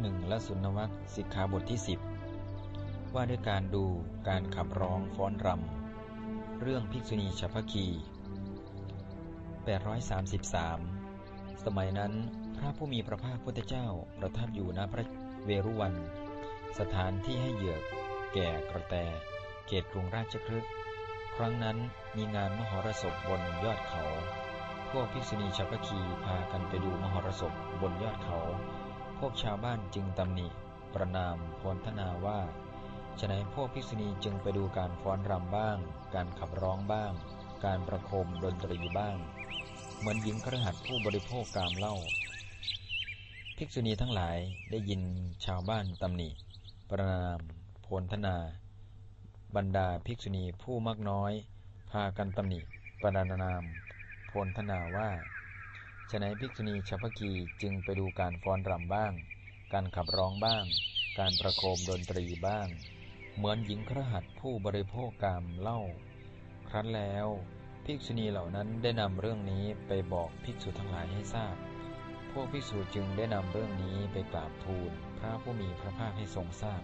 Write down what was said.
หนึ่งและสุนวัคสิกขาบทที่ 10 ว่าด้วยการดูการขับร้องฟ้อนรำ เรื่องภิกษุณีฉัพคี 833 สมัยนั้นพระผู้มีพระภาคพุทธเจ้าประทับอยู่ณพระเวรุวัน สถานที่ให้เหยือก แก่กระแต เขตกรุงราชคฤห์ครั้งนั้นมีงานมหรสพบนยอดเขา พวกภิกษุณีฉัพพคีพากันไปดูมหรสพบนยอดเขา พวกชาวบ้านจึงตำหนิ ประนามพลธนาว่าฉะนั้นพวกภิกษุณีจึงไปดูการฟ้อนรำบ้าง การขับร้องบ้าง การประโคมดนตรีบ้าง เหมือนหญิงครหัสผู้บริโภคกามเหล้าภิกษุณีทั้งหลายได้ยินชาวบ้านตำหนิ ประนามโพลธนา บรรดาภิกษุณีผู้มากน้อย พากันตำหนิ ประนามโพลธนาว่า ฉะนั้นภิกษุณีฉัพพคีจึงไปดูการฟ้อนรำบ้าง การขับร้องบ้าง การประโคมดนตรีบ้าง เหมือนหญิงครหัสผู้บริโภคกามเล้าครั้นแล้วภิกษุณีเหล่านั้นได้นำเรื่องนี้ไปบอกภิกษุทั้งหลายให้ทราบ พวกภิกษุจึงได้นำเรื่องนี้ไปกราบทูลพระผู้มีพระภาคให้ทรงทราบ